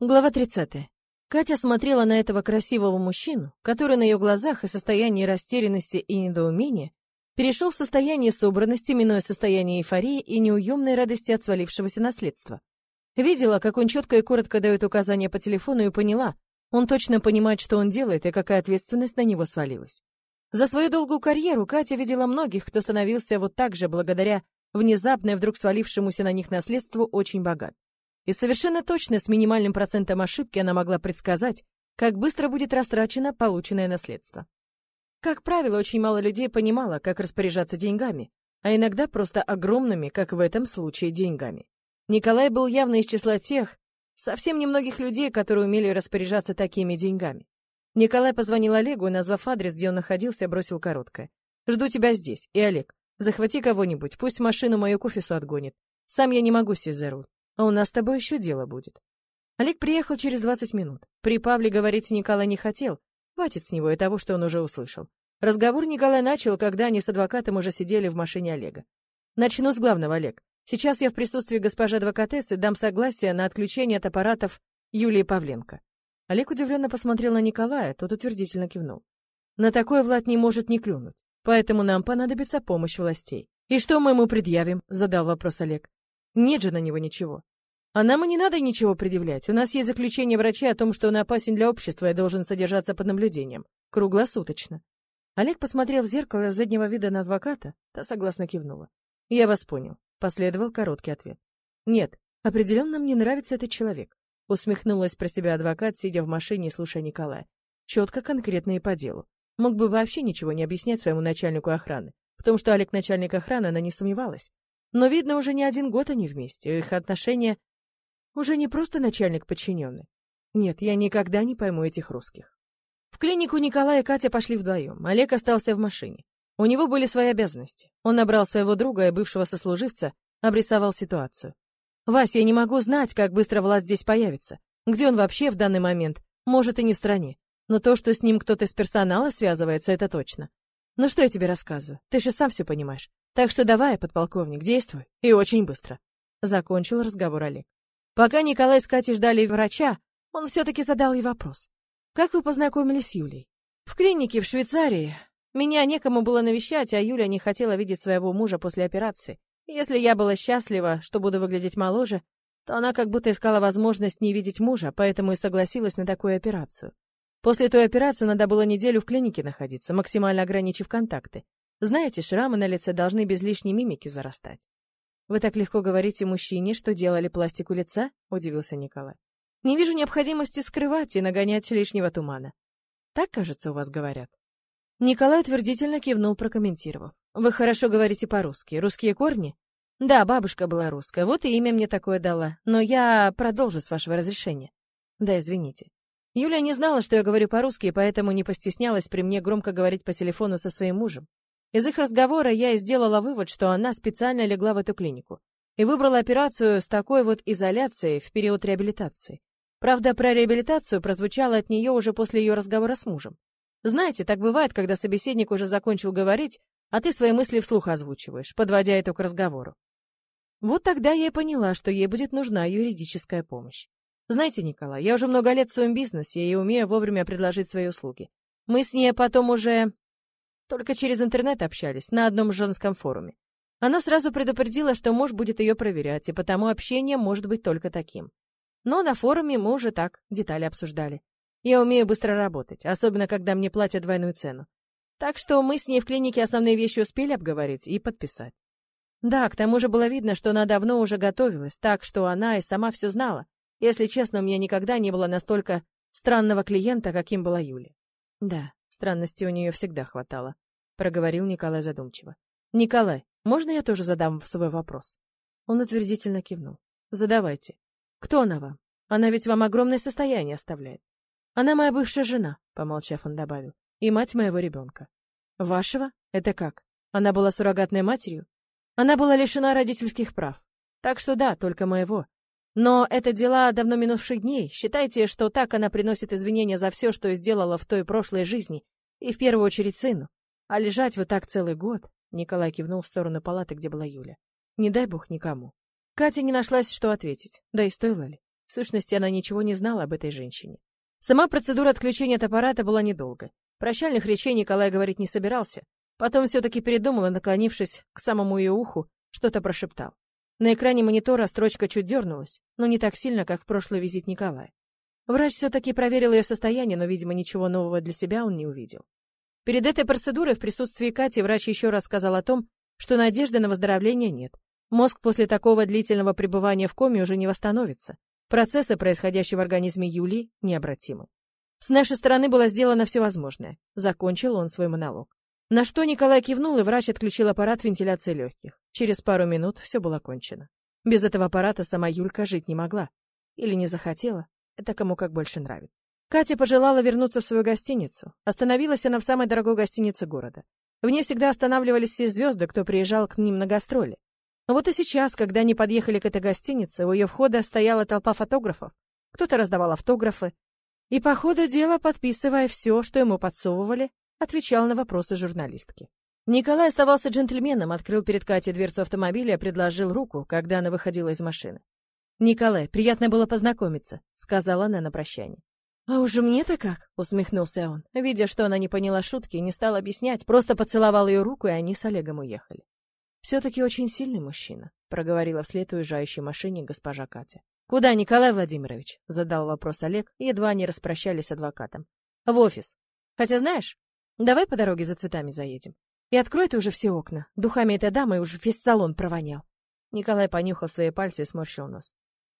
Глава 30. Катя смотрела на этого красивого мужчину, который на ее глазах и состоянии растерянности и недоумения перешел в состояние собранности, минуя состояние эйфории и неуемной радости от свалившегося наследства. Видела, как он четко и коротко дает указания по телефону и поняла, он точно понимает, что он делает и какая ответственность на него свалилась. За свою долгую карьеру Катя видела многих, кто становился вот так же благодаря внезапно и вдруг свалившемуся на них наследству очень богат. И совершенно точно с минимальным процентом ошибки она могла предсказать, как быстро будет растрачено полученное наследство. Как правило, очень мало людей понимало, как распоряжаться деньгами, а иногда просто огромными, как в этом случае, деньгами. Николай был явно из числа тех, совсем немногих людей, которые умели распоряжаться такими деньгами. Николай позвонил Олегу и, назвав адрес, где он находился, бросил короткое. «Жду тебя здесь. И, Олег, захвати кого-нибудь, пусть машину мою к офису отгонит. Сам я не могу сесть за руль. А у нас с тобой еще дело будет. Олег приехал через 20 минут. При Павле говорить Николай не хотел. Хватит с него и того, что он уже услышал. Разговор Николай начал, когда они с адвокатом уже сидели в машине Олега. Начну с главного, Олег. Сейчас я в присутствии госпожи адвокатессы дам согласие на отключение от аппаратов Юлии Павленко. Олег удивленно посмотрел на Николая, тот утвердительно кивнул. На такое Влад не может не клюнуть, поэтому нам понадобится помощь властей. И что мы ему предъявим? задал вопрос Олег. Нет же на него ничего. А нам и не надо ничего предъявлять. У нас есть заключение врача о том, что он опасен для общества и должен содержаться под наблюдением. Круглосуточно. Олег посмотрел в зеркало заднего вида на адвоката, та согласно кивнула. «Я вас понял», — последовал короткий ответ. «Нет, определенно мне нравится этот человек», — усмехнулась про себя адвокат, сидя в машине и слушая Николая. Четко, конкретно и по делу. Мог бы вообще ничего не объяснять своему начальнику охраны. В том, что Олег начальник охраны, она не сомневалась. Но, видно, уже не один год они вместе, их отношения уже не просто начальник подчиненный. Нет, я никогда не пойму этих русских. В клинику Николая и Катя пошли вдвоем. Олег остался в машине. У него были свои обязанности. Он набрал своего друга и бывшего сослуживца, обрисовал ситуацию. «Вась, я не могу знать, как быстро власть здесь появится. Где он вообще в данный момент? Может, и не в стране. Но то, что с ним кто-то из персонала связывается, это точно. Ну что я тебе рассказываю? Ты же сам все понимаешь. Так что давай, подполковник, действуй. И очень быстро. Закончил разговор Олег. Пока Николай с Катей ждали врача, он все-таки задал ей вопрос. «Как вы познакомились с Юлей?» «В клинике в Швейцарии. Меня некому было навещать, а Юля не хотела видеть своего мужа после операции. Если я была счастлива, что буду выглядеть моложе, то она как будто искала возможность не видеть мужа, поэтому и согласилась на такую операцию. После той операции надо было неделю в клинике находиться, максимально ограничив контакты. Знаете, шрамы на лице должны без лишней мимики зарастать. Вы так легко говорите мужчине, что делали пластику лица? удивился Николай. Не вижу необходимости скрывать и нагонять лишнего тумана. Так, кажется, у вас говорят. Николай утвердительно кивнул, прокомментировав. Вы хорошо говорите по-русски. Русские корни? Да, бабушка была русская, вот и имя мне такое дала. Но я продолжу с вашего разрешения. Да, извините. Юля не знала, что я говорю по-русски, поэтому не постеснялась при мне громко говорить по телефону со своим мужем. Из их разговора я и сделала вывод, что она специально легла в эту клинику и выбрала операцию с такой вот изоляцией в период реабилитации. Правда, про реабилитацию прозвучало от нее уже после ее разговора с мужем. Знаете, так бывает, когда собеседник уже закончил говорить, а ты свои мысли вслух озвучиваешь, подводя это к разговору. Вот тогда я и поняла, что ей будет нужна юридическая помощь. Знаете, Николай, я уже много лет в своем бизнесе и умею вовремя предложить свои услуги. Мы с ней потом уже только через интернет общались, на одном женском форуме. Она сразу предупредила, что муж будет ее проверять, и потому общение может быть только таким. Но на форуме мы уже так детали обсуждали. Я умею быстро работать, особенно когда мне платят двойную цену. Так что мы с ней в клинике основные вещи успели обговорить и подписать. Да, к тому же было видно, что она давно уже готовилась, так что она и сама все знала. Если честно, у меня никогда не было настолько странного клиента, каким была Юля. Да, Странностей у нее всегда хватало, проговорил Николай задумчиво. Николай, можно я тоже задам свой вопрос? Он утвердительно кивнул. Задавайте. Кто она вам? Она ведь вам огромное состояние оставляет. Она моя бывшая жена, помолчав, он добавил, и мать моего ребенка. Вашего? Это как? Она была суррогатной матерью? Она была лишена родительских прав. Так что да, только моего. Но это дела давно минувших дней. Считайте, что так она приносит извинения за все, что сделала в той прошлой жизни, и в первую очередь сыну. А лежать вот так целый год, Николай кивнул в сторону палаты, где была Юля. Не дай бог никому. Катя не нашлась, что ответить. Да и стоило ли? В сущности, она ничего не знала об этой женщине. Сама процедура отключения от аппарата была недолго. Прощальных речей Николай говорить не собирался. Потом все-таки передумал и, наклонившись к самому ее уху, что-то прошептал. На экране монитора строчка чуть дернулась, но не так сильно, как в прошлый визит Николая. Врач все-таки проверил ее состояние, но, видимо, ничего нового для себя он не увидел. Перед этой процедурой в присутствии Кати врач еще раз сказал о том, что надежды на выздоровление нет. Мозг после такого длительного пребывания в коме уже не восстановится. Процессы, происходящие в организме Юли, необратимы. С нашей стороны было сделано все возможное. Закончил он свой монолог. На что Николай кивнул, и врач отключил аппарат вентиляции легких. Через пару минут все было кончено. Без этого аппарата сама Юлька жить не могла. Или не захотела. Это кому как больше нравится. Катя пожелала вернуться в свою гостиницу. Остановилась она в самой дорогой гостинице города. В ней всегда останавливались все звезды, кто приезжал к ним на гастроли. Вот и сейчас, когда они подъехали к этой гостинице, у ее входа стояла толпа фотографов. Кто-то раздавал автографы. И по ходу дела, подписывая все, что ему подсовывали, отвечал на вопросы журналистки. Николай оставался джентльменом, открыл перед Катей дверцу автомобиля, предложил руку, когда она выходила из машины. «Николай, приятно было познакомиться», — сказала она на прощание. «А уже мне-то как?» — усмехнулся он. Видя, что она не поняла шутки, не стал объяснять, просто поцеловал ее руку, и они с Олегом уехали. «Все-таки очень сильный мужчина», — проговорила вслед уезжающей машине госпожа Катя. «Куда, Николай Владимирович?» — задал вопрос Олег, едва они распрощались с адвокатом. «В офис. Хотя, знаешь, давай по дороге за цветами заедем. И открой ты уже все окна. Духами этой дамы уже весь салон провонял». Николай понюхал свои пальцы и сморщил нос.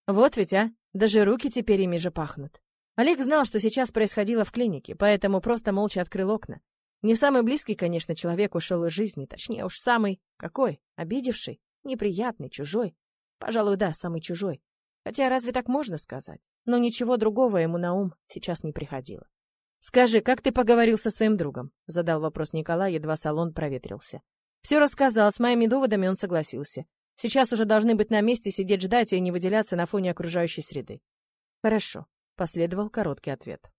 «Вот ведь, а! Даже руки теперь ими же пахнут». Олег знал, что сейчас происходило в клинике, поэтому просто молча открыл окна. Не самый близкий, конечно, человек ушел из жизни, точнее уж самый, какой, обидевший, неприятный, чужой. Пожалуй, да, самый чужой. Хотя разве так можно сказать? Но ничего другого ему на ум сейчас не приходило. «Скажи, как ты поговорил со своим другом?» — задал вопрос Николай, едва салон проветрился. Все рассказал, с моими доводами он согласился. Сейчас уже должны быть на месте, сидеть ждать и не выделяться на фоне окружающей среды. «Хорошо», — последовал короткий ответ.